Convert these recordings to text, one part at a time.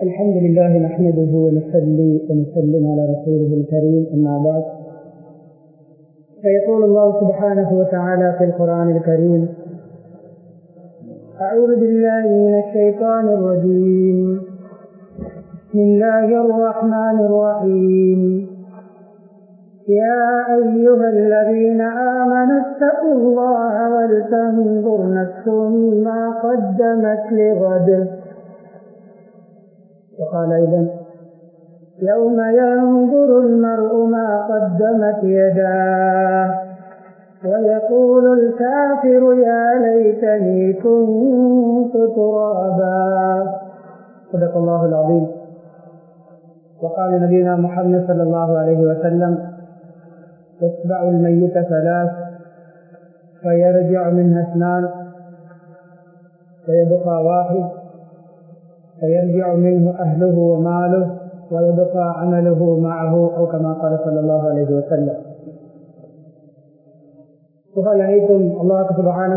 الحمد لله نحمده ونصلي ونسلم على رسوله الكريم أما بعد. فيقول الله سبحانه وتعالى في القرآن الكريم أعوذ بالله من الشيطان الرجيم. بسم الله الرحمن الرحيم. يا أيها الذين آمنوا اتقوا الله ولتنظر نفس ما قدمت لغد. وقال أيضا يوم ينظر المرء ما قدمت يداه ويقول الكافر يا ليتني كنت ترابا. صدق الله العظيم. وقال نبينا محمد صلى الله عليه وسلم يتبع الميت ثلاث فيرجع منها اثنان فيبقى واحد فيرجع منه أهله وماله ويبقى عمله معه أو كما قال صلى الله عليه وسلم புகழ் அனைத்தும் அல்லாஹு சுபகான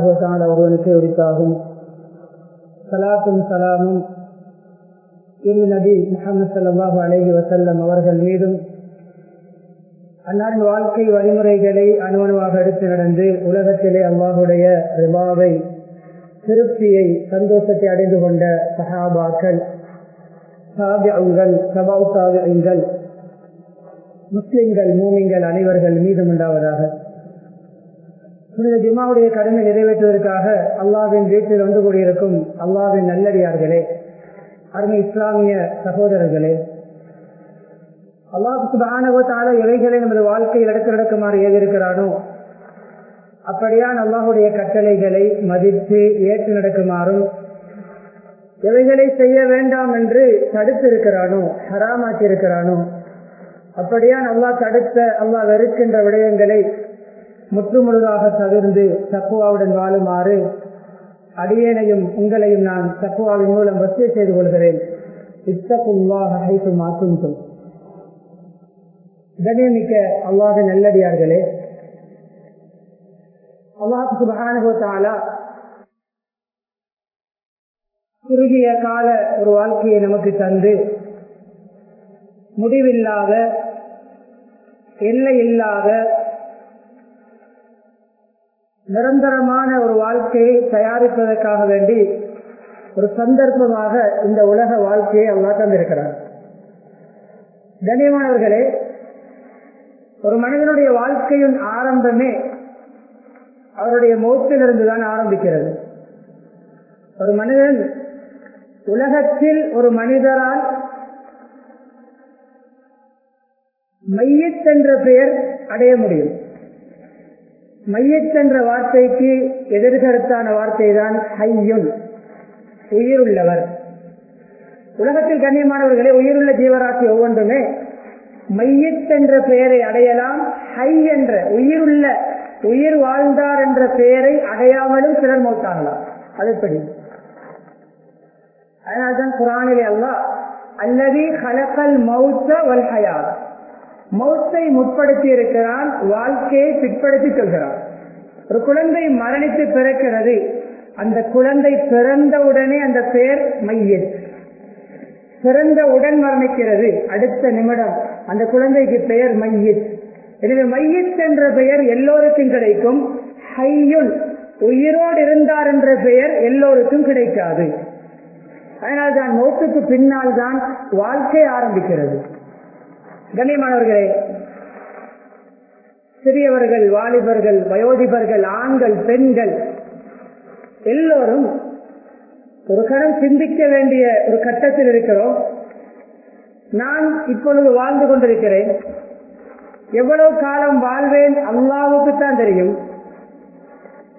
ஒருவனுக்கு உரித்தாகும் சலாத்தும் சலாமும் இரு நபி முகமது சல்லாஹூ அலஹி வசல்லம் அவர்கள் மீதும் அன்னாரின் வாழ்க்கை வழிமுறைகளை அணுவணுவாக எடுத்து நடந்து உலகத்திலே அல்லாஹுடைய ரிபாவை திருப்தியை சந்தோஷத்தை அடைந்து கொண்ட சஹாபாக்கள் சாபியங்கள் சபாவு சாபியங்கள் முஸ்லிம்கள் மூமிங்கள் அனைவர்கள் மீதும் உண்டாவதாக. புனித ஜிம்மாவுடைய கடமை நிறைவேற்றுவதற்காக அல்லாவின் வீட்டில் வந்து கூடியிருக்கும் அல்லாவின் நல்லடியார்களே அருமை இஸ்லாமிய சகோதரர்களே அல்லாஹ் சுபானவத்தால இவைகளை நமது வாழ்க்கையில் எடுத்து நடக்குமாறு ஏவிருக்கிறானோ அப்படியான் அல்லாஹுடைய கட்டளைகளை மதித்து ஏற்று நடக்குமாறும் எவைகளை செய்ய வேண்டாம் என்று தடுத்திருக்கிறானோ ஹராமாக்கி இருக்கிறானோ அப்படியான் அல்லாஹ் தடுத்த அல்லாஹ் வெறுக்கின்ற விடயங்களை முற்றுமுழுதாக தவிர்ந்து தக்குவாவுடன் வாழுமாறு அடியேனையும் உங்களையும் நான் தக்குவாவின் மூலம் வசிய செய்து கொள்கிறேன். இத்தகுல்லாஹு மாற்றும் கண்ணியமிக்க அல்லாத நல்லடியார்களே அல்லாஹு சுபகானுபவத்தாலா குறுகிய கால ஒரு வாழ்க்கையை நமக்கு தந்து முடிவில்லாத எல்லை இல்லாத நிரந்தரமான ஒரு வாழ்க்கையை தயாரிப்பதற்காக வேண்டி ஒரு சந்தர்ப்பமாக இந்த உலக வாழ்க்கையை அல்லா தந்திருக்கிறார் கண்ணியமானவர்களே ஒரு மனிதனுடைய வாழ்க்கையின் ஆரம்பமே அவருடைய மௌத்திலிருந்து தான் ஆரம்பிக்கிறது. ஒரு மனிதன் உலகத்தில் ஒரு மனிதரால் மையத் என்ற பெயர் அடைய முடியும். மையத் என்ற வார்த்தைக்கு எதிர்கருத்தான வார்த்தை தான் ஹையுன் உயிருள்ளவர். உலகத்தில் கண்ணியமானவர்களே உயிருள்ள ஜீவராசி ஒவ்வொன்றுமே மையத் என்ற பெயரை அடையலாம் ஹை என்ற உயிருள்ள உயிர் வாழ்ந்தார் என்ற பெயரை அடையாமலும் சிலர் மௌத்தாகலாம் அது எப்படி? அதனால்தான் குரானிலே அல்லா அல்லது கலக்கல் மௌத்த வல்ஹயா மௌத்தை முற்படுத்தி இருக்கிறான் வாழ்க்கையை பிற்படுத்தி சொல்கிறான். ஒரு குழந்தை மரணித்து பிறக்கிறது அந்த குழந்தை பிறந்தவுடனே அந்த பெயர் மையத். பிறந்த உடன் மரணிக்கிறது அடுத்த நிமிடம் அந்த குழந்தைக்கு பெயர் மையத். எனவே மையத் என்ற பெயர் எல்லோருக்கும் கிடைக்கும். ஹையுல் உயிரோடு இருந்தார் என்ற பெயர் எல்லோருக்கும் கிடைக்காது. அதனால் தான் மௌத்துக்கு பின்னால் தான் வாழ்க்கை ஆரம்பிக்கிறது. கண்ணியமானவர்களே சிறியவர்கள் வாலிபர்கள் வயோதிபர்கள் ஆண்கள் பெண்கள் எல்லோரும் ஒரு கணம் சிந்திக்க வேண்டிய ஒரு கட்டத்தில் இருக்கிறோம். நான் இப்பொழுது வாழ்ந்து கொண்டிருக்கிறேன். எவ்வளவு காலம் வாழ்வேன் அல்லாவுக்கு தான் தெரியும்.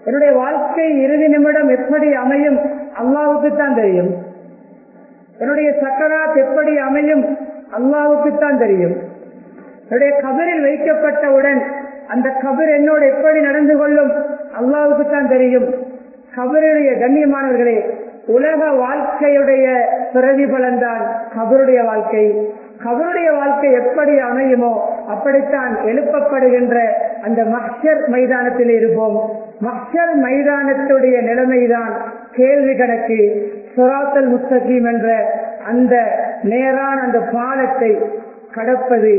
என்னுடைய வாழ்க்கை இறுதி நிமிடம் எப்படி அமையும் அல்லாவுக்கு தான் தெரியும். என்னுடைய சக்கராத் எப்படி அமையும் அல்லாவுக்கு தான் தெரியும். என்னுடைய கபரில் வைக்கப்பட்டவுடன் அந்த கபர் என்னோடு எப்படி நடந்து கொள்ளும் அல்லாவுக்கு தான் தெரியும். கபருடைய கண்ணியமானவர்களே உலக வாழ்க்கையுடைய பிரதிபலன் தான் கபருடைய வாழ்க்கை. கபருடைய வாழ்க்கை எப்படி அமையுமோ அப்படித்தான் எழுப்பப்படுகின்ற அந்த மக்சர் மைதானத்தில் இருப்போம். மக்சர் மைதானத்துடைய நிலைமைதான் கேள்வி கணக்கு சுராத்தல் முஸ்தகீம் என்ற அந்த நேரான அந்த பாலத்தை கடப்பது.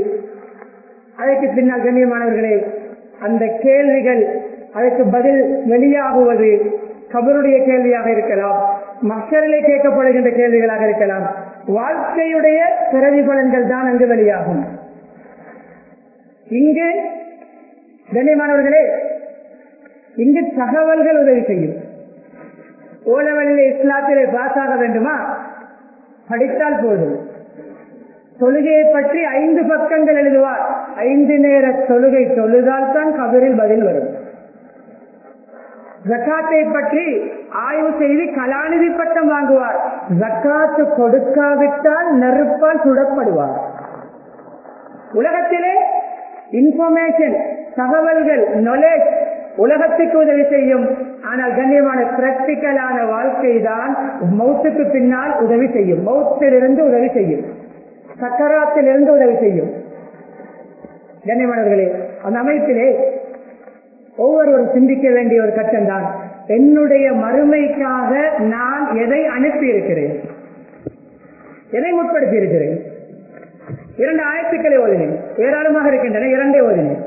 அதற்கு பின்னால் கண்ணியமானவர்களே அந்த கேள்விகள் அதற்கு பதில் வெளியாகுவது கபருடைய கேள்வியாக இருக்கலாம் மக்களிலே கேட்கப்படுகின்ற கேள்விகளாக இருக்கலாம். வாழ்க்கையுடைய பிறவி பலன்கள் தான் அங்கு வெளியாகும். இங்கு கண்ணியமானவர்களே இங்கு தகவல்கள் உதவி செய்யும். ஓலவழியில இஸ்லாத்திலே பாஸ் ஆக வேண்டுமா? படித்தால் போதும். தொழுகையை பற்றி ஐந்து பக்கங்கள் எழுதுவார். ஐந்து நேர தொழுகை தொழுதால் தான் கபரில் பதில் வரும். ஜக்காத்தை பற்றி ஆய்வு செய்து கலாநிதி பட்டம் வாங்குவார். ஜக்காத்து கொடுக்காவிட்டால் நெருப்பால் சுடப்படுவார். உலகத்திலே இன்ஃபர்மேஷன் தகவல்கள் நாலேஜ் உலகத்துக்கு உதவி செய்யும். ஆனால் கண்ணியமான பிராக்டிக்கலான வாழ்க்கை தான் மௌத்துக்கு பின்னால் உதவி செய்யும். மௌத்திலிருந்து உதவி செய்யும். சக்கராத்திலிருந்து உதவி செய்யும். கண்ணியமானவர்களே அந்த அமைப்பிலே ஒவ்வொருவரும் சிந்திக்க வேண்டிய ஒரு கட்டம் தான். என்னுடைய மறுமைக்காக நான் எதை அனுப்பி இருக்கிறேன் எதை முற்படுத்தி இருக்கிறேன் இரண்டு ஆயத்துக்களை ஓதினேன். ஏராளமாக இருக்கின்றன இரண்டே ஓதினேன்.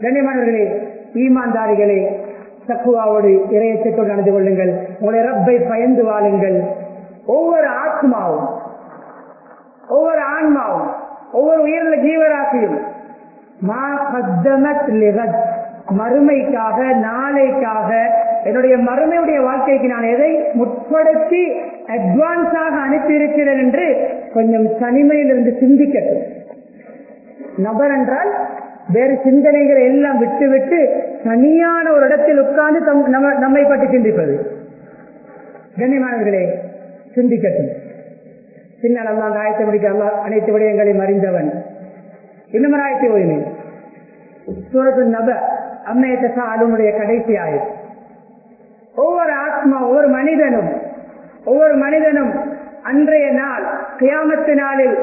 கண்ணியமானவர்களே ஈமான்தாரிகளே தக்குவாவோடு இறையச்சத்தோடு நடந்து கொள்ளுங்கள். உங்களை ரப்பை பயந்து வாழுங்கள். ஒவ்வொரு ஆத்மாவும் ஒவ்வொரு ஆன்மாவும் ஒவ்வொரு உயர்ந்த ஜீவராசியும் மா மறுமைக்காக நாளைக்காக என்னுடைய மறுமையுடைய வாழ்க்கைக்கு நான் எதை முற்படுத்தி அட்வான்ஸாக அனுப்பியிருக்கிறேன் என்று கொஞ்சம் தனிமையிலிருந்து சிந்திக்கட்டும். நபர் என்றால் வேறு சிந்தனைகளை எல்லாம் விட்டு விட்டு தனியான ஒரு இடத்தில் உட்கார்ந்து நம்ம- நம்மை பற்றி சிந்திப்பது. கண்ணியமானவர்களே சிந்திக்கட்டும். பின்னால் அல்லா ஆயத்தை முடிக்க அல்லா அனைத்து விடயங்களையும் அறிந்தவன். இன்னும் ஒரு ஆயத்தை ஓய்னேன் சூரத்து நப அம்மையத்த சாலுடைய கடைசி ஆயுள் ஒவ்வொரு ஆத்மா ஒவ்வொரு மனிதனும் ஒவ்வொரு மனிதனும் அன்றைய நாள் கியாமத்து நாளில்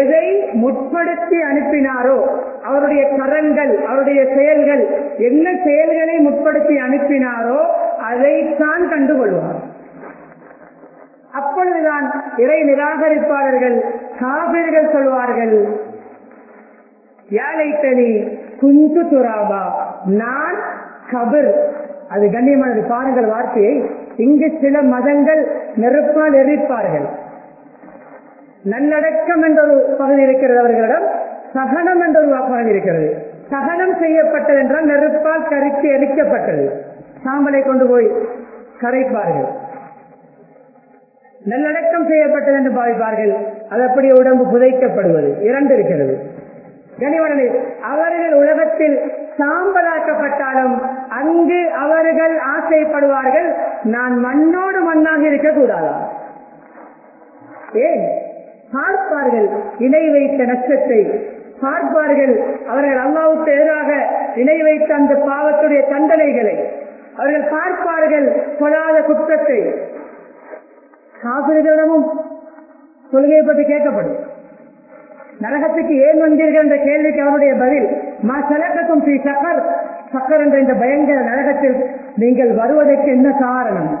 எதை முற்படுத்தி அனுப்பினாரோ அவருடைய கரங்கள் அவருடைய செயல்கள் என்ன செயல்களை முற்படுத்தி அனுப்பினாரோ அதைத்தான் கண்டுகொள்வார். அப்பொழுதுதான் இறை நிராகரிப்பாளர்கள் காபிர்கள் சொல்வார்கள் யாழைத்தனி குஞ்சு துராபா நான் கபிர். அது கண்ணியமானது பாருங்கள் வார்த்தையை. இங்கு சில மதங்கள் நெருப்பால் எரிப்பார்கள். நல்லடக்கம் என்ற ஒரு பகுதி இருக்கிறது அவர்களிடம் சகனம் என்ற ஒரு பகுதி இருக்கிறது. சகனம் செய்யப்பட்டது என்றால் நெருப்பால் கரித்து எரிக்கப்பட்டது. சாம்பலை கொண்டு போய் கரைப்பார்கள். நல்லடக்கம் செய்யப்பட்டது என்று பாவிப்பார்கள். அது அப்படி உடம்பு புதைக்கப்படுவது. இரண்டு இருக்கிறது. கனிவனே அவர்கள் உலகத்தில் சாம்பலாக்கப்பட்டாலும் அங்கு அவர்கள் ஆசைப்படுவார்கள் நான் மண்ணோடு மண்ணாக இருக்கக்கூடாதா? ஏன்? பார்ப்பார்கள் இணை வைத்த நட்சத்தை பார்ப்பார்கள் அவர்கள் அல்லாவுக்கு எதிராக இணை வைத்த அந்த பாவத்துடைய தண்டனைகளை. அவர்கள் பார்ப்பார்கள் கொடாத குற்றத்தை. காபிரிகளிடமும் கொள்கையை பற்றி கேட்கப்படும். நரகத்துக்கு ஏன் வந்தீர்கள் என்ற கேள்விக்கு அவருடைய பதில் மா சலக்கக்கும் ஸ்ரீ சக்கர் சக்கர் என்ற இந்த பயங்கர நரகத்தில் நீங்கள் வருவதற்கு என்ன காரணம்?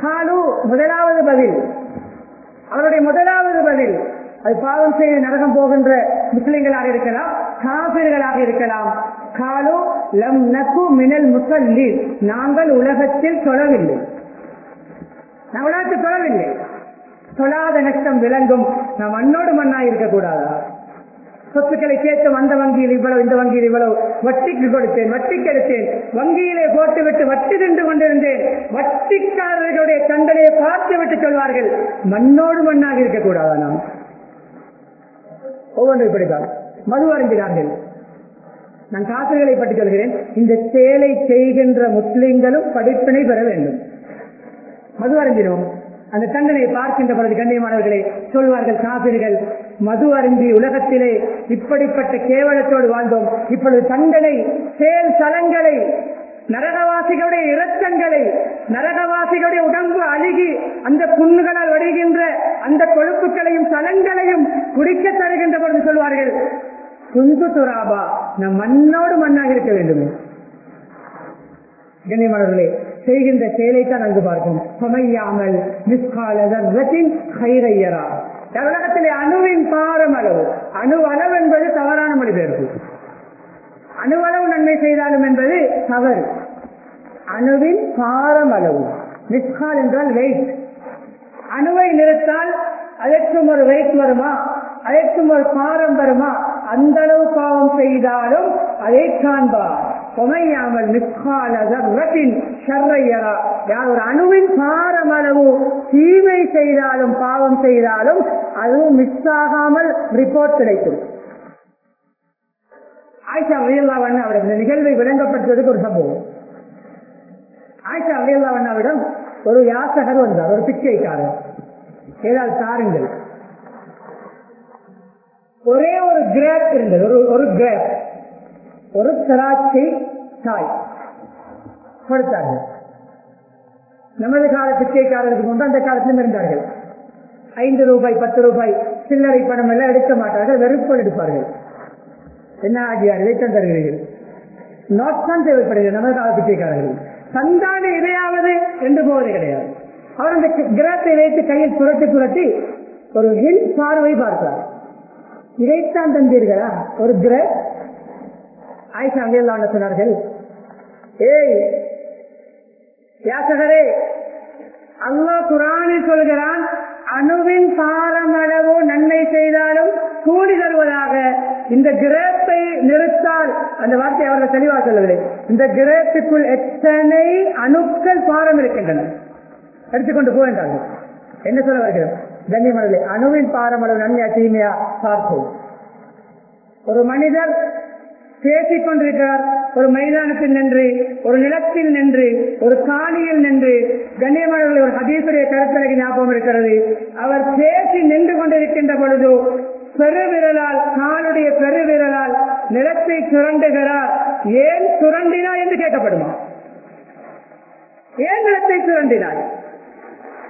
காலு முதலாவது பதில். அவருடைய முதலாவது பதில் அது பாவம் செய்து நரகம் போகின்ற முஸ்லிம்களாக இருக்கலாம் காபிர்களாக இருக்கலாம். காலு லம் நக்கு மினல் முசல்லி. நாங்கள் உலகத்தில் தொழவில்லை. நான் உலகத்தில் தொழவில்லை. தொழாத நஷ்டம் விளங்கும். நாம் மண்ணோடு மண்ணாக இருக்கக்கூடாதா? சொத்துக்களை சேர்த்து அந்த வங்கியில் இவ்வளவு இந்த வங்கியில் இவ்வளவு வட்டிக்கு கொடுத்தேன் வட்டிக்கு எடுத்தேன் வங்கியிலே போட்டுவிட்டு வட்டி தின்று கொண்டிருந்தேன். வட்டிக்காரர்களுடைய தண்டனையை பார்த்து விட்டு சொல்வார்கள். மண்ணோடு மண்ணாக இருக்கக்கூடாதா நாம்? ஒவ்வொன்று இப்படிதான் மது அருந்தினார்கள். நான் காசுகளை பற்றி சொல்கிறேன். இந்த செயலை செய்கின்ற முஸ்லிம்களும் படிப்பினை பெற வேண்டும். மது அருந்தினோம். அந்த தண்டனை பார்க்கின்ற பொழுது கண்ணியமானவர்களை சொல்வார்கள் காபிர்கள் மது அருந்தி உலகத்திலே இப்படிப்பட்ட கேவலத்தோடு வாழ்ந்தோம். இப்பொழுது தண்டனை செயல் சலங்களை நரகவாசிகளுடைய இரத்தங்களை நரகவாசிகளுடைய உடம்பு அழுகி அந்த புண்ணுகளால் வருகின்ற அந்த கொழுப்புகளையும் சலங்களையும் குடிக்க தருகின்ற பொழுது சொல்வார்கள் குந்து துராபா நம் மண்ணோடு மண்ணாக இருக்க வேண்டுமே. கண்ணியமானவர்களே செய்கின்ற செயலை தான் அங்கு பார்க்கும். சமையாமல் மிஸ்காலதத்தின் கைரையரா உலகத்திலே அணுவின் பாரம் அளவு. அணு அளவு என்பது தவறான மொழிபெயர்ப்பு. அணுவளவு நன்மை செய்தாலும் என்பது தவறு. அணுவின் பாரம் அளவு. மிஸ்கால் என்றால் வெயிட் அணுவை நிறுத்தால் அதற்கும் ஒரு வெயிட் வருமா? அதற்கும் ஒரு பாரம் வருமா? அந்த அளவு பாவம் செய்தாலும் அதை காண்பார். பொமையாமல் மிஸ்காலின் ஷர்ரையரா யார் ஒரு அணுவின் பாரமளவு தீமை செய்தாலும் பாவம் செய்தாலும் அதுவும் மிஸ் ஆகாமல் ரிப்போர்ட் கிடைக்கும். ஆயிஷா அலியல்லாவன் அவருடைய இந்த நிகழ்வை விளங்கப்படுத்துவதற்கு ஒரு சம்பவம். ஆயிஷா அலியல்லாவண்ணாவிடம் ஒரு யாசகர் வந்தார் ஒரு பிச்சைக்காரர். ஏதாவது தாருங்கள். ஒரே ஒரு கிரேப் இருந்தது ஒரு ஒரு கிரேப் ஒரு திராட்சை தாய் கொடுத்தார்கள் நமது கால பிச்சைக்காரருக்கு முன்பு அந்த காலத்திலும் இருந்தார்கள். ஐந்து ரூபாய் பத்து ரூபாய் சில்லறை பணம் எல்லாம் எடுக்க மாட்டார்கள் வெறுப்பல் எடுப்பார்கள். என்ன ஆகியார் இதைத்தான் தருகிறீர்கள் நோட்டான் தேவைப்படுகிறது நமது கால பிச்சைக்காரர்கள். தந்தான இதையாவது என்று போவது கிடையாது. அவர் அந்த கிரகத்தை வைத்து கையில் புரட்டி புரட்டி ஒரு ஹில் பார்வை பார்த்தார். இதைத்தான் தந்தீர்களா? ஒரு கிரக ஆயிஷா அங்கே சொன்னார்கள் ஏய் யாசகரே அல்லா குரானில் சொல்கிறான் அணுவின் பாரமளவு நன்மை செய்தாலும் கூடி தருவதாக. இந்த கிரேப்பை நிறுத்தால் அந்த வார்த்தை அவர்கள் தெளிவாக சொல்லவில்லை. இந்த கிரேப்புக்குள் எத்தனை அணுக்கள் பாரம் இருக்கின்றன? எடுத்துக்கொண்டு போகின்றார்கள் என்ன சொல்ல வருகிறோம் கண்ணியமனே அணுவின் பாரமளவு நன்மையா தீமையா? பார்ப்போம். ஒரு மனிதர் பேசிக் கொண்டிருக்கிறார். ஒரு மைதானத்தில் நின்று ஒரு நிலத்தில் நின்று ஒரு காணியில் நின்று கண்ணியமானவர்கள் ஒரு ஹதீசுடைய கருத்தரகு ஞாபகம் இருக்கிறது. அவர் பேசி நின்று கொண்டிருக்கின்ற பொழுது பெருவிரலால் காலுடைய பெருவிரலால் நிலத்தை சுரண்டுகிறார். ஏன் சுரண்டினார் என்று கேட்கப்படுமா? ஏன் நிலத்தை சுரண்டினார்?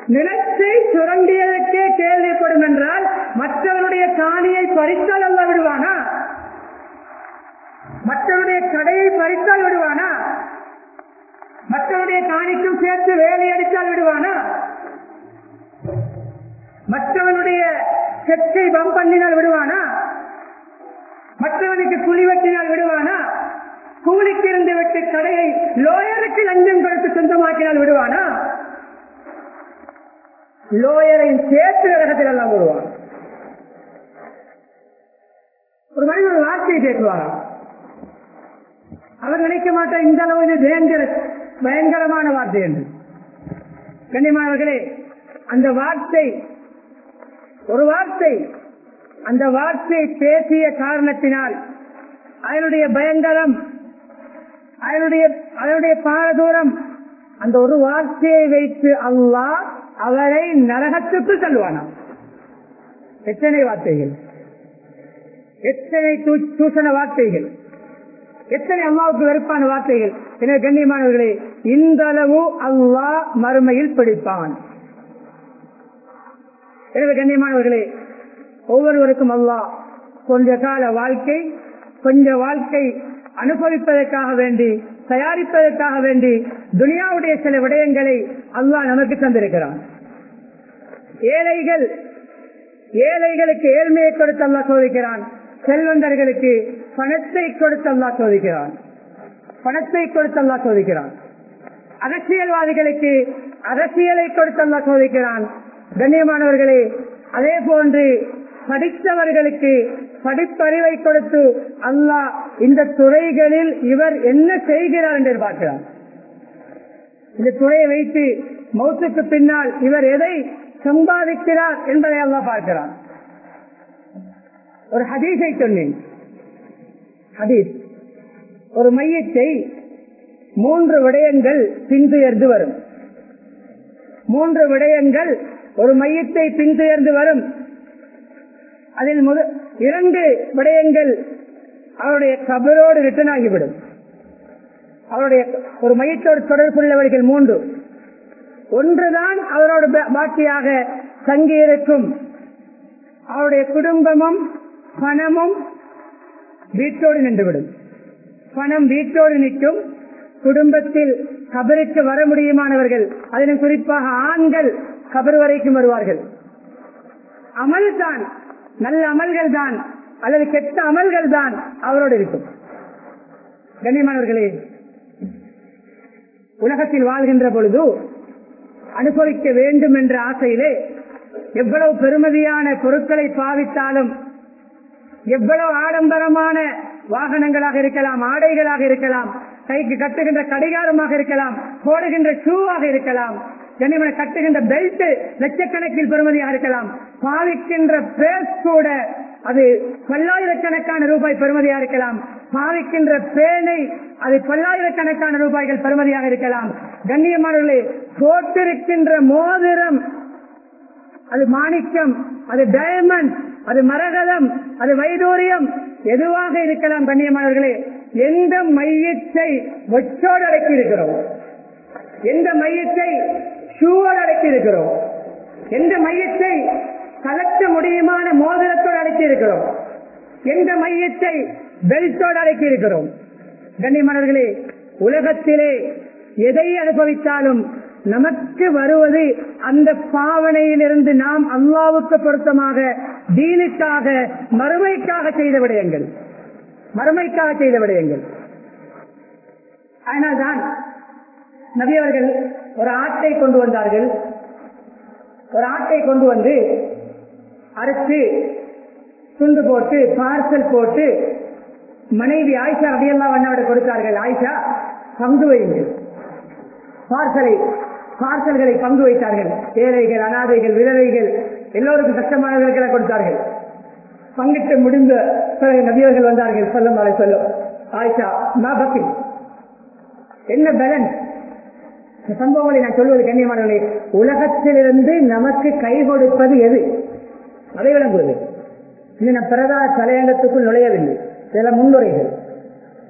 நிலத்தை சுரண்டியதற்கே கேள்விப்படும் என்றால் மற்றவருடைய காணியை பறித்தால் அல்ல விடுவானா? மற்றவருடைய கடையை பறித்தால் விடுவானா? மற்றவருடைய காணிக்கும் சேர்த்து வேலை அடித்தால் விடுவானா? மற்றவனுடைய செக்கை பம் பண்ணினால் விடுவானா? மற்றவனுக்கு குழி வெட்டினால் விடுவானா? கூலிக்கு இருந்து விட்டு கடையை லோயருக்கு லஞ்சம் கொடுத்து சொந்தமாக்கினால் விடுவானா? லோயரை சேர்த்து நரகத்தில் எல்லாம் விடுவான் ஒரு மனிதன் ஒரு வார்த்தையை பேசுவாரா அவர் நினைக்க மாட்டார் இந்த அளவு டேஞ்சரஸ் பயங்கரமான வார்த்தை என்று. கண்ணியமானவர்களே அந்த வார்த்தை ஒரு வார்த்தை அந்த வார்த்தை பேசிய காரணத்தினால் அதனுடைய பயங்கரம் அதனுடைய அதனுடைய பாரதூரம் அந்த ஒரு வார்த்தையை வைத்து அல்லாஹ் அவரை நரகத்துக்கு தள்ளுவானாம். எத்தனை வார்த்தைகள்? எத்தனை தூஷண வார்த்தைகள்? எத்தனை அல்லாவுக்கு வெறுப்பான வார்த்தைகள்? எனவே கண்ணியமானவர்களே இந்த அளவு அல்லாஹ் மறுமையில் பிடிப்பான். எனவே கண்ணியமானவர்களே ஒவ்வொருவருக்கும் அல்லாஹ் கொஞ்ச கால வாழ்க்கை கொஞ்ச வாழ்க்கை அனுபவிப்பதற்காக வேண்டி தயாரிப்பதற்காக வேண்டி துனியாவுடைய சில விடயங்களை அல்லாஹ் நமக்கு தந்திருக்கிறான். ஏழைகள் ஏழைகளுக்கு ஏழ்மையை கொடுத்து அல்லா சோதிக்கிறான். செல்வந்தர்களுக்கு பணத்தை கொடுத்து அல்லா சோதிக்கிறான். பணத்தை கொடுத்து அல்லா சோதிக்கிறான். அரசியல்வாதிகளுக்கு அரசியலை கொடுத்து அல்லா சோதிக்கிறான். கண்ணியமானவர்களே அதே போன்று படித்தவர்களுக்கு படிப்பறிவை கொடுத்து அல்லாஹ் இந்த துறைகளில் இவர் என்ன செய்கிறார் என்று பார்க்கிறார் இந்த துறையை வைத்து மௌத்துக்கு பின்னால் இவர் எதை சம்பாதிக்கிறார் என்பதை அல்லா பார்க்கிறார் ஒரு ஹதீஸை சொன்னேன். ஹதீஸ். ஒரு மையத்தை மூன்று விடயங்கள் பின்துயர்ந்து வரும். மூன்று விடயங்கள் ஒரு மையத்தை பின்துயர்ந்து வரும். அதில் முதல் இரண்டு விடயங்கள் அவருடைய கபரோடு ரிட்டர்ன் ஆகிவிடும். அவருடைய ஒரு மையத்தோடு தொடர்புள்ளவர்கள் மூன்று. ஒன்றுதான் அவரோட பாக்கியாக தங்கியிருக்கும். அவருடைய குடும்பமும் பணமும் வீட்டோடு நின்றுவிடும். பணம் வீட்டோடு நிற்கும். குடும்பத்தில் கபருக்கு வர முடியுமானவர்கள் அதிலும் குறிப்பாக ஆண்கள் கபர் வரைக்கும் வருவார்கள். அமல் தான் நல்ல அமல்கள் தான் அல்லது கெட்ட அமல்கள் தான் அவரோடு இருக்கும். கண்ணியமானவர்களே உலகத்தில் வாழ்கின்ற பொழுது அனுபவிக்க வேண்டும் என்ற ஆசையிலே எவ்வளவு பெருமதியான பொருட்களை பாவித்தாலும் எவ்வளவு ஆடம்பரமான வாகனங்களாக இருக்கலாம் ஆடைகளாக இருக்கலாம் கைக்கு கட்டுகின்ற கடிகாரமாக இருக்கலாம் போடுகின்ற ஷூவாக இருக்கலாம் என்னை கட்டுகின்ற பெல்ட் லட்சக்கணக்கில் பெறுமதியாக இருக்கலாம் பாவிக்கின்ற பேஸ் கூட அது பல்லாயிரக்கணக்கான ரூபாய் பெறுமதியாக இருக்கலாம் பாவிக்கின்ற பேனை அது பல்லாயிரக்கணக்கான ரூபாய்கள் பெறுமதியாக இருக்கலாம் கண்ணியமானவர்களே போட்டிருக்கின்ற மோதிரம் அது மாணிக்கம் அது டைமண்ட் அது மரகதம் அது வைடூரியம். எதுவாக இருக்கலாம் கண்ணியமானவர்களே எந்த மையத்தை ஒச்சோடு அடக்கி இருக்கிறோம் எந்த மையத்தை ஷூவோடு அடக்கி இருக்கிறோம் எந்த மையத்தை கலக்க முடியுமான மோதிரத்தோடு அடக்கி இருக்கிறோம் எந்த மையத்தை பெல்ட்டோடு அடக்கி இருக்கிறோம் கண்ணியமானவர்களே உலகத்திலே எதை அனுபவித்தாலும் நமக்கு வருவது அந்த பாவனையிலிருந்து நாம் அல்லாவுக்கு பொருத்தமாக தீனுக்காக மறுமைக்காக செய்த விடயங்கள். மறுமைக்காக செய்த விடயங்கள். அதனால்தான் நபியவர்கள் ஒரு ஆட்டை கொண்டு வந்தார்கள். ஒரு ஆட்டை கொண்டு வந்து அரைத்து துண்டு போட்டு பார்சல் போட்டு மனைவி ஆயிஷா அதையெல்லாம் வண்ணாவிட கொடுத்தார்கள். ஆயிஷா பங்கு வையுங்கள். பார்சலை பார்சல்களை பங்கு வைத்தார்கள். ஏழைகள் அனாதைகள் விதவைகள் எல்லோருக்கும் கஷ்டமானவர்களுக்கு கொடுத்தார்கள். பங்கிட்டு முடிந்த பிறகு நபியர்கள் வந்தார்கள் சொல்லும் அதை சொல்லும் ஆயிஷா பக்கி என்ன பேலன்ஸ் இந்த சம்பவங்களை நான் சொல்வது கண்ணியமானவர்களே உலகத்திலிருந்து நமக்கு கை கொடுப்பது எது? அதை விளங்குவது. இன்னும் பிரதான தலையங்கத்துக்குள் நுழையவில்லை. சில முன்னுரைகள்.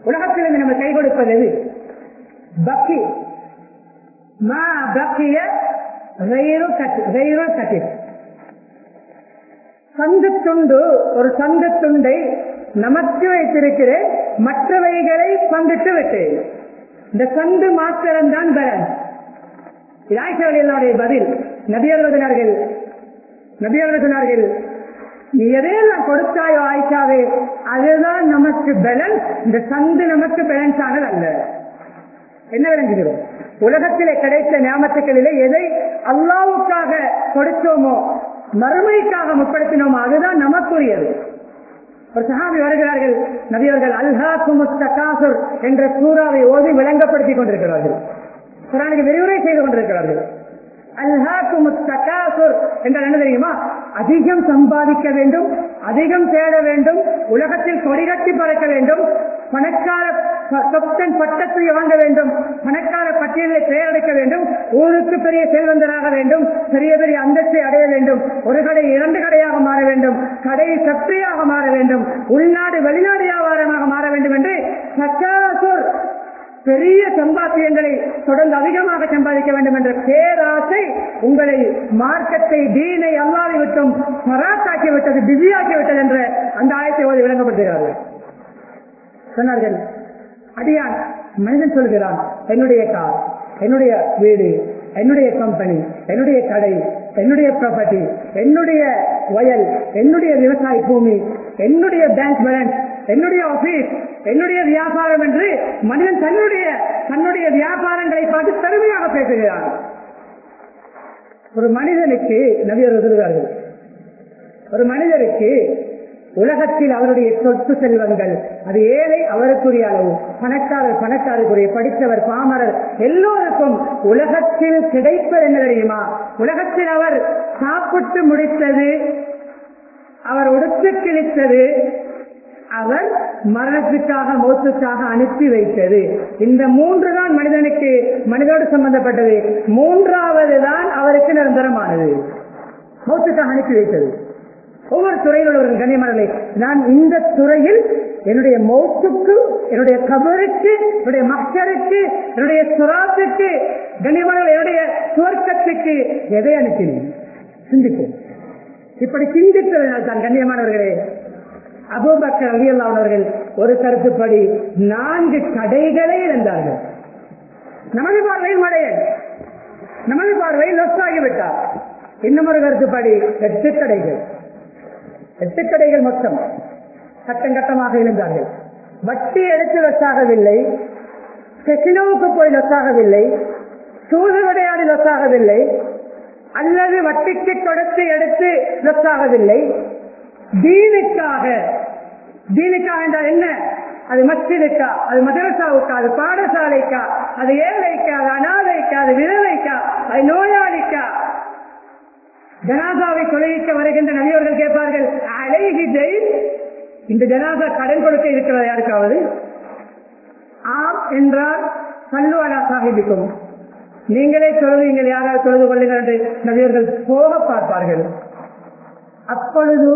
உலகத்திலிருந்து நம்ம கை கொடுப்பது எது? பக்தி மா பக்கிய கட்டி துண்டு ஒரு சந்து துண்டை நமக்கு வைத்திருக்கிறேன் மற்றவைகளை பங்கிட்டு விட்டேன். இந்த சந்து மாத்திரம்தான் பலன். இதாய்ச்சவர்களுடைய பதில். நபியர்கள் சொன்னார்கள் நபியர்கள் சொன்னார்கள் நீ எதையெல்லாம் கொடுத்தாயோ ஆயிஷாவே அதுதான் நமக்கு பலன். இந்த சந்து நமக்கு பேலன்ஸ் ஆனது அல்ல. என்ன விளங்குகிறோம் உலகத்திலே கிடைத்த நியமத்துக்களிலே எதை அல்லாவுக்காக கொடுத்தோமோ மறுமைக்காக முற்படுத்தினோம். அதுதான் நமக்குரியது. ஒரு சஹாபி வருகிறார்கள். நபியவர்கள் அல்ஹாசுர் என்ற சூறாவை ஓதி விளங்கப்படுத்திக் கொண்டிருக்கிறார்கள். குரானுக்கு விரிவுரை செய்து கொண்டிருக்கிறார்கள். அல்ஹாசுர் என்றால் என்ன தெரியுமா? அதிகம் சம்பாதிக்க வேண்டும் அதிகம் தேட வேண்டும் உலகத்தில் கொடிகட்டி பறக்க வேண்டும் பணக்கார கப்டன் பட்டத்தை வாங்க வேண்டும். பணக்கார பட்டியலை பெயரெடுக்க வேண்டும். ஊருக்கு பெரிய செல்வந்தராக வேண்டும். பெரிய பெரிய அந்தஸ்தை அடைய வேண்டும். ஒரு கடை இரண்டு கடையாக மாற வேண்டும். கடை சக்தியாக மாற வேண்டும். உள்நாடு வெளிநாடு வியாபாரமாக மாற வேண்டும் என்று பெரிய சம்பாத்தியங்களை தொடர்ந்து அதிகமாக சம்பாதிக்க வேண்டும் என்ற பேராசை உங்களை மார்க்கத்தை தீனை அல்லாவை விட்டும் பராத்தாக்கி விட்டது பிஸியாக்கி விட்டது என்ற அந்த ஆயத்தை ஓதி விளங்கப்படுத்துகிறார்கள். சொன்னார்கள். அடியான் மனிதன் சொல்கிறான் என்னுடைய கார் என்னுடைய வீடு என்னுடைய கம்பெனி என்னுடைய கடை என்னுடைய ப்ராப்பர்ட்டி என்னுடைய வயல் என்னுடைய விவசாய பூமி என்னுடைய பேங்க் பேலன்ஸ் என்னுடைய ஆபீஸ் என்னுடைய வியாபாரம் என்று மனிதன் தன்னுடைய தன்னுடைய வியாபாரங்களை பார்த்து பெருமையாக பேசுகிறான். ஒரு மனிதனுக்கு நவியர் சொல்கிறார்கள் ஒரு மனிதருக்கு உலகத்தில் அவருடைய சொத்து செல்வங்கள். அது ஏழை அவருக்குரிய அளவு. பணக்காரர் பணக்காரருக்குரிய படித்தவர் பாமரர் எல்லோருக்கும் உலகத்தில் கிடைப்பது என்ன தெரியுமா? உலகத்தில் அவர் சாப்பிட்டு முடித்தது அவர் உடுத்து கிழித்தது அவர் மரணத்துக்காக மோத்துக்காக அனுப்பி வைத்தது. இந்த மூன்று தான் மனிதனுக்கு மனிதோடு சம்பந்தப்பட்டது. மூன்றாவது தான் அவருக்கு நிரந்தரமானது. மோத்துக்காக அனுப்பி வைத்தது. ஒவ்வொரு துறையில் உள்ளவர்கள் கண்ணியமானே நான் இந்த துறையில் என்னுடைய மௌத்துக்கு என்னுடைய கபருக்கு என்னுடைய மக்களுக்கு என்னுடைய சுராத்துக்கு கண்ணியமானவர்கள் என்னுடைய சுவர்க்கத்துக்கு எதை அனுப்பினேன்? சிந்திப்போம் இப்படி சிந்தித்ததனால் தான் கண்ணியமானவர்களே அபூபக்கர் அலியல்லானவர்கள் ஒரு கருத்துப்படி நான்கு கடைகளை இழந்தார்கள். நமது பார்வையில் மடையன் நமது பார்வையில் லொஸ்ஸாகிவிட்டார். இன்னும் ஒரு கருத்துப்படி எட்டு கடைகள் எட்டு கடைகள் மொத்தம் கட்டம் கட்டமாக இருந்தார்கள் வட்டி எடுத்து லொஸ்ஸாகவில்லை கெசினோவுக்கு போய் லொஸ்ஸாகவில்லை சூது விளையாடி லொஸ்ஸாகவில்லை அல்லது வட்டிக்கு கொடுத்து எடுத்து லொஸ்ஸாகவில்லை தீனுக்காக தீனுக்காக என்றால் என்ன? அது மஸ்ஜிதுக்கா? அது மதரசாவுக்கா? அது பாடசாலைக்கா? அது ஏழைக்கா? அது அனாதைக்கா? அது விதவைக்கா? அது நோயாளிக்கா? ஜனாதாவை தொலைவிக்க வருகின்ற நபியவர்கள் கேட்பார்கள் அழகி ஜெயில் இந்த ஜனாதா கடன் கொடுக்க இருக்கிறதா யாருக்காவது? ஆம் என்றால் சல்லுவலா சாஹிபிக்கும். நீங்களே தொழுவீங்கள் யாராவது தொழுது கொள்ளுங்கள் என்று நபியர்கள் போக பார்ப்பார்கள். அப்பொழுது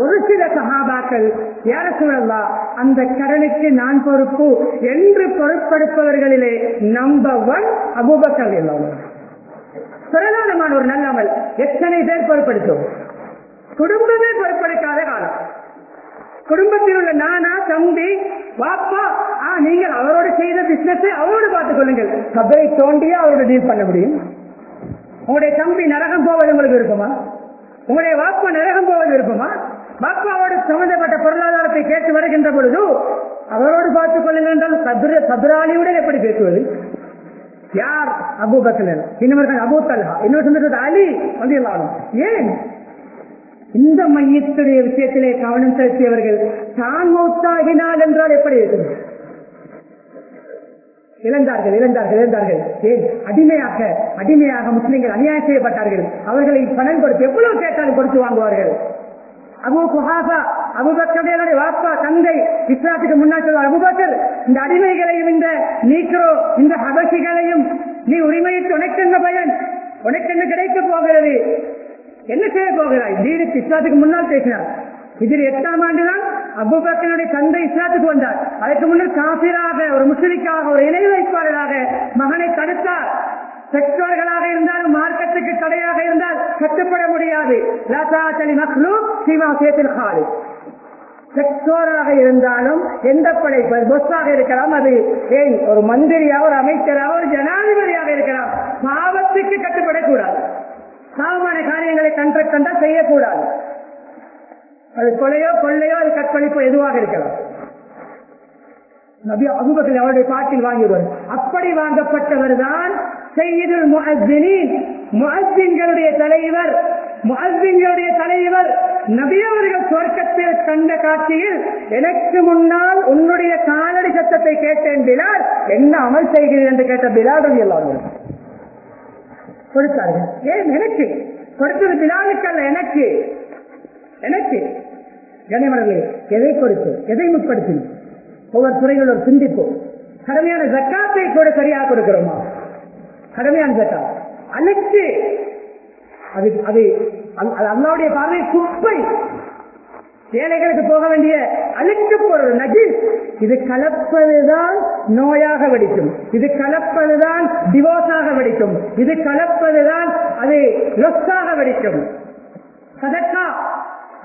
ஒரு சில சகாபாக்கள் யார சூழல்லா அந்த கடனுக்கு நான் பொறுப்பு என்று பொருட்படுப்பவர்களிலே நம்பர் ஒன் அபூபக்கர் எல்லாம் பிரதானமான ஒரு நல்லமல் எத்தனை பேர் பொருட்படுத்தும்? குடும்பமே பொருட்படுத்தாத காலம். குடும்பத்தில் உள்ள நானா தம்பி வாப்பா ஆ நீங்கள் அவரோட செய்த பிசினஸ் அவரோடு பார்த்துக் கொள்ளுங்கள். கபரை தோண்டியே அவரோட டீல் பண்ண முடியும். உங்களுடைய தம்பி நரகம் போவது உங்களுக்கு இருக்குமா உங்களுடைய வாப்பா நரகம் போவது இருக்குமா வாப்பாவோடு சம்பந்தப்பட்ட பொருளாதாரத்தை கேட்டு வருகின்ற பொழுது அவரோடு பார்த்துக் கொள்ளுங்கள் என்றால் சதுர சதுராலியுடன் எப்படி பேசுவது? யார்? அபு பக்கலர் இன்னொரு அபு தல்ஹா. இன்னொரு அலி வந்து ஏன்? இந்த மையத்துடைய விஷயத்திலே கவனம் செலுத்தியவர்கள் தான் மௌத்தாகினால் என்றால் எப்படி இருக்கும் இழந்தார்கள் இழந்தார்கள் இழந்தார்கள். ஏன்? அடிமையாக அடிமையாக முஸ்லிம்கள் அநியாயம் செய்யப்பட்டார்கள். அவர்களை பணம் கொடுத்து எவ்வளவு கேட்டாலும் கொடுத்து வாங்குவார்கள். அபு குஹாசா அபுபக்கருடைய வாப்பா தந்தை இஸ்லாத்துக்கு முன்னால் அபுபக்கர் இந்த அடிமைகளையும் இந்த நீக்கிறோ இந்த ஹபசிகளையும் நீ உரிமையை உனக்கு பயன்? உனக்கு என்ன கிடைக்க போகிறது? என்ன செய்ய போகிறாய்? தீனுக்கு இஸ்லாத்துக்கு முன்னால் பேசினார். இதில் எட்டாம் ஆண்டுதான் அபுபக்கனுடைய தந்தை இஸ்லாத்துக்கு வந்தார். அதற்கு முன்னர் காசிராக ஒரு முஸ்லிக்காக ஒரு இணை வைப்பாளராக மகனை தடுத்தார். பெற்றோர்களாக இருந்தாலும் மார்க்கத்துக்கு தடையாக இருந்தால் கட்டுப்பட முடியாது. பெற்றோராக இருந்தாலும் எந்த படை பொஸ்ஸாக இருக்கலாம் அது ஏன் ஒரு மந்திரியாக ஒரு அமைச்சராக ஒரு ஜனாதிபதியாக இருக்கலாம். பாவத்துக்கு கட்டுப்படக்கூடாது. சாமான காரியங்களை கண்ட கண்டா செய்யக்கூடாது. அது கொலையோ கொள்ளையோ அது கற்பழிப்போ எதுவாக இருக்கலாம். நபி அபுபக்கர் அவருடைய பாட்டில் வாங்கியவர். அப்படி வாங்கப்பட்டவர் தான் செய்யுதுல் முஅஸ்ஸினீன் தலைவர் முஅஸ்ஸின்களுடைய தலைவர் நபி அவர்கள் சொர்க்கத்தில் கண்ட காட்சியில் எனக்கு முன்னால் உன்னுடைய காலடி சத்தத்தை கேட்டேன் பிலால் என்ன அமல் செய்கிறீர்கள் என்று கேட்ட பிலால் எல்லாரும் கொடுத்தார்கள். ஏன் எனக்கு? கொடுத்தது பிலாலுக்கு அல்ல எனக்கு. எனக்கு. கணவர்களே எதை கொடுத்து எதை முற்படுத்தினோம்? ஒவ்வொரு துறையில் ஒரு சிந்திப்போம் கடமையான ஜக்காத்தை கூட சரியாக கொடுக்கிறோமா? கடமையான ஜக்கா. அனைத்து அது அது அது அல்லாவுடைய பார்வை குப்பை. ஏழைகளுக்கு போக வேண்டிய அழுக்கு பொருள் நகில் இது கலப்பதுதான் நோயாக வெடிக்கும். இது கலப்பதுதான் டிவோர்ஸாக வெடிக்கும். இது கலப்பதுதான் அது லொஸ்ஸாக வெடிக்கும். சதக்கா.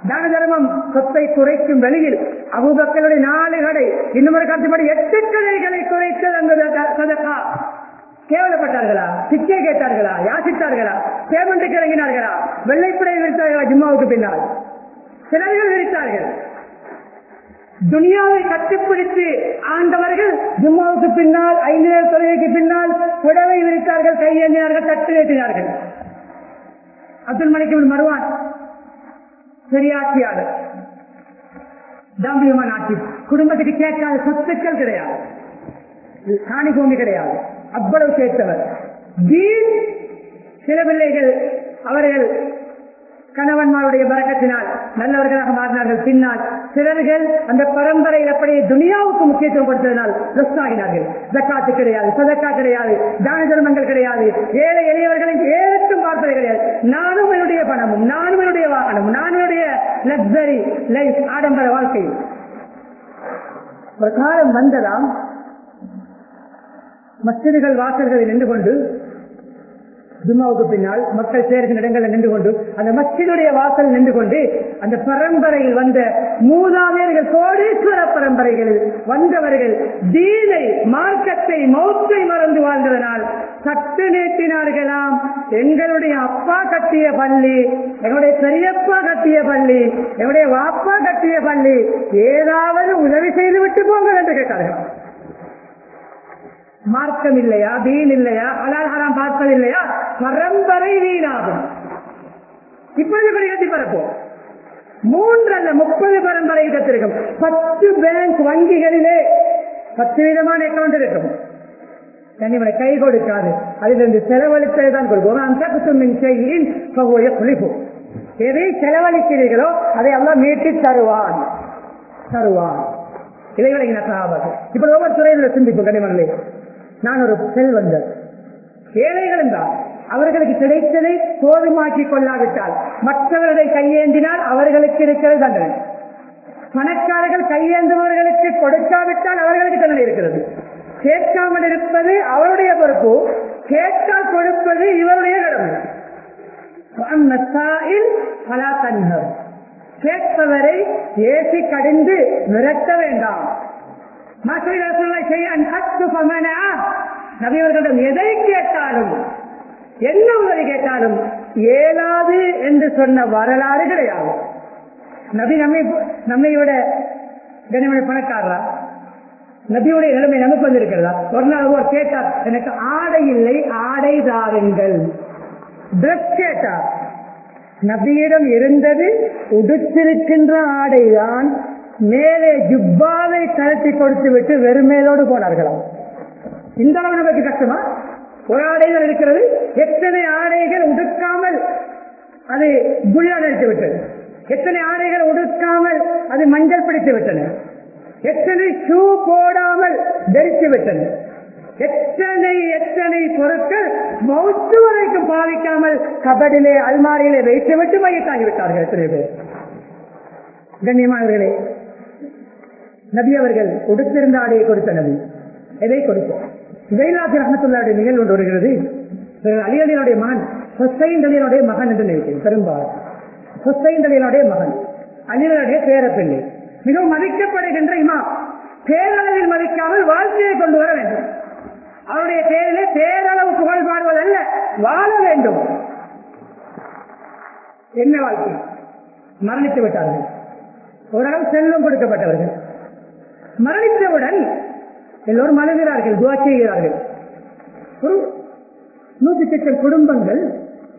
தான தர்மம் சொத்தை குறைக்கும் வழியில் அபுபக்களுடைய நாலு கடை இன்னொரு கருத்துப்படி எட்டு கடைகளை குறைத்தது அந்த சதக்கா கேவலப்பட்டார்களா? சிக்கை கேட்டார்களா? யாசித்தார்களா? பேமெண்ட்டுக்கு இறங்கினார்களா? வெள்ளைப்படை விரித்தார்களா? ஜிம்மாவுக்கு பின்னால். சிலர்கள் விரித்தார்கள். துனியாவை கட்டுப்பிடித்து ஆண்டவர்கள் ஜும்மாவுக்கு பின்னால் ஐந்து நேர தொழுகைக்கு பின்னால் புடவை விரித்தார்கள் கையேந்தினார்கள் தட்டு ஏற்றினார்கள். அப்துல் மணிக்கு மருவான் பெரியாட்சியாளர் தாம்பியமான ஆட்சி. குடும்பத்துக்கு கேட்காத சொத்துக்கள் கிடையாது. காணி பூமி கிடையாது. அவ்வளவு சேர்த்தவர் சில பிள்ளைகள் அவர்கள் கணவன்மாருடைய பறக்கத்தினால் நல்லவர்களாக மாறினார்கள். பின்னால் சிலர்கள் அந்த பரம்பரையில் அப்படியே துனியாவுக்கு முக்கியத்துவம் கொடுத்ததனால் ஆகினார்கள் ஜக்காத்து கிடையாது சதக்கா கிடையாது தான தர்மங்கள் கிடையாது ஏழை எளியவர்களை ஏழுக்கும் பார்த்தது கிடையாது. நானும் என்னுடைய பணமும் நானும் என்னுடைய வாகனமும் நானுடைய லக்ஸரி லைஃப் ஆடம்பர வாழ்க்கை. ஒரு காலம் வந்ததாம் மஸ்ஜிதுகள் வாசல்களை நின்று கொண்டு ஜும்மாவுக்கு பின்னால் மக்கள் சேர்ந்த இடங்களில் நின்று கொண்டு அந்த மக்களுடைய வாசல் நின்று கொண்டு அந்த பரம்பரையில் வந்த மூதாதையர்கள் கோடீஸ்வர பரம்பரைகளில் வந்தவர்கள் தீனை மார்க்கத்தை மௌத்தை மறந்து வாழ்ந்ததனால் சட்டு நீட்டினார்களாம். எங்களுடைய அப்பா கட்டிய பள்ளி எங்களுடைய பெரியப்பா கட்டிய பள்ளி எங்களுடைய வாப்பா கட்டிய பள்ளி ஏதாவது உதவி செய்து விட்டு போங்கள் என்று கேட்டார்கள். மார்க்கம் இல்லையா தீன் இல்லையா ஹலால் ஹராம் பார்ப்பது இல்லையா பரம்பரை வீணாகும். இப்பொழுது கட்டி பரப்போம் மூன்று அல்ல முப்பது பரம்பரை இடத்திற்கும் பத்து பேங்க் வங்கிகளிலே பத்து விதமான அக்கௌண்ட் இருக்கும். கனிமனை கை கொடுக்காது. அதிலிருந்து செலவழித்ததை தான் கொடுக்கும் அந்த குத்துமின் செய்யின் குளிப்போம் எதை செலவழிக்கிறீர்களோ அதை எல்லாம் மீட்டு தருவான். தருவான். இதைவிட சகாபாக்கள் இப்ப ஒவ்வொரு துறையில சிந்திப்பு கனிமனிலே நான் ஒரு செல்வந்தர். ஏழைகள் என்றால் அவர்களுக்கு கிடைத்ததை போதுமாக்கிக் கொள்ளாவிட்டால் மற்றவர்களை கையேந்தினால் அவர்களுக்கு இருக்கிறது தண்டனை பணக்காரர்கள் கையேந்துபவர்களுக்கு கொடுக்காவிட்டால் அவர்களுக்கு தண்டனை இருக்கிறது. கேட்காமல் இருப்பது அவருடைய பொறுப்பு கேட்டால் கொடுப்பது இவருடைய கடமை. கேட்பவரை ஏசி கடிந்து விரட்ட வேண்டாம். நபியவர்களிடம் எதை கேட்டாலும் என்ன உதவி கேட்டாலும் ஏலாது என்று சொன்ன வரலாறு கிடையாது. நபி நம்மை நம்மை விட கனிமனை பணக்காரரா? நபியுடைய நிலைமை நமக்கு வந்திருக்கிறதா? ஒரு நாள் ஒரு கேட்டார் எனக்கு ஆடை இல்லை ஆடை தாருங்கள். ட்ரெஸ் கேட்டார். நபியிடம் இருந்தது உடுத்திருக்கின்ற ஆடைதான். மேலே ஜுப்பாவை கலத்தி கொடுத்து விட்டு வெறுமேலோடு போனார்களாம். இந்த அளவு நமக்கு கஷ்டமா? ஒரு ஆடைகள் இருக்கிறது எத்தனை ஆடைகள் உடுக்காமல் அது குள்ளா விட்டது? எத்தனை ஆடைகள் உடுக்காமல் அது மஞ்சள் பிடித்து விட்டன? எத்தனை ஷூ போடாமல் தரித்து விட்டன? எத்தனை எத்தனை பொருட்கள் மௌத்து வரைக்கும் பாவிக்காமல் கபடிலே அல்மாரியிலே வைத்து விட்டு மையத்தாகி விட்டார்கள் எத்தனை பேர்? கண்ணியமானவர்களே நபி அவர்கள் உடுத்திருந்த ஆடையை கொடுத்த நபி. எதை கொடுத்தோம் ஜெயலாசி ரஹமத்துல்லாவுடைய நிகழ்வு ஒன்று வருகிறது. அலியலினுடைய மகன் ஹொசைன் அலியனுடைய மகன் என்று நினைக்கிறேன் பெரும்பாலும். ஹொசைன் அலியனுடைய மகன் அலியனுடைய பேரப்பிள்ளை. மிகவும் மதிக்கப்படுகின்ற இமா பேரளவில் மதிக்காமல் வாழ்க்கையை கொண்டு வர வேண்டும். அவருடைய பேரிலே பேரளவு புகழ் பாடுவதல்ல வாழ வேண்டும். என்ன வாழ்க்கை? மரணித்து விட்டார்கள். ஓரளவு செல்வம் கொடுக்கப்பட்டவர்கள். மரணித்தவுடன் எல்லோரும் அழுகிறார்கள் துவா செய்கிறார்கள். ஒரு நூத்தி லட்சம் குடும்பங்கள்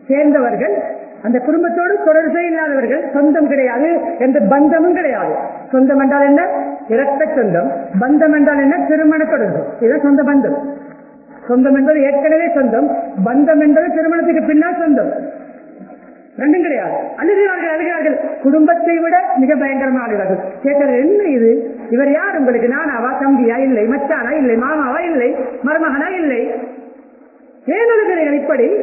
சேர்ந்தவர்கள் அந்த குடும்பத்தோடு தொடர்பே இல்லாதவர்கள் சொந்தம் கிடையாது எந்த பந்தமும் கிடையாது. சொந்தம் என்றால் என்ன? இரத்த சொந்தம். பந்தம் என்றால் என்ன? திருமண தொடர்பு. இதுதான் சொந்த பந்தம். சொந்தம் என்பது ஏற்கனவே சொந்தம். பந்தம் என்பது திருமணத்துக்கு பின்னால் சொந்தம். ரெண்டும் கிடையாது. அழுகிறார்கள் அழுகிறார்கள். குடும்பத்தை விட மிக பயங்கரமா அழுகிறார்கள். கேட்கிறது என்ன இது? இவர் யார் உங்களுக்கு? நானாவா? தம்பியா? இல்லை. மச்சானா? இல்லை. மாமாவா? இல்லை. மருமகனா? இல்லை. ஏன் அழுகிறீர்கள் இப்படி?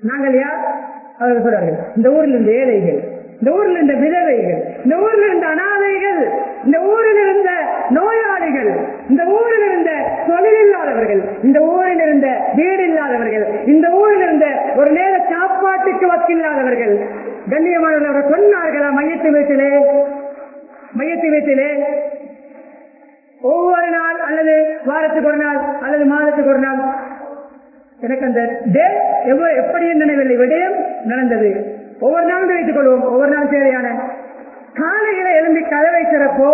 நாங்கள் யார்? அவர்கள் சொல்றார்கள் இந்த ஊரில் இருந்து ஏழைகள். இந்த ஊரில் இருந்த விதவைகள் இந்த ஊரில் இருந்த அனாதைகள் இந்த ஊரில் இருந்த நோயாளிகள் இந்த ஊரில் இருந்த தொழில் இல்லாதவர்கள் இந்த ஊரில் இருந்த வீடு இல்லாதவர்கள் இந்த ஊரில் இருந்த ஒரு நேர சாப்பாட்டுக்கு வக்கில்லாதவர்கள் கண்ணியமானவர்கள் சொன்னார்களா மையத்து வீட்டிலே? மையத்து வீட்டிலே? ஒவ்வொரு நாள் அல்லது வாரத்துக்கு ஒரு நாள் அல்லது மாதத்துக்கு ஒரு நாள். எனக்கு அந்த டே எவ்வளவு எப்படி நினைவில்லை விடயம் நடந்தது. ஒவ்வொரு நாளும் வைத்துக் கொள்வோம் ஒவ்வொரு நாள் தேவையான காலையில எழும்பி கதவை சிறப்போ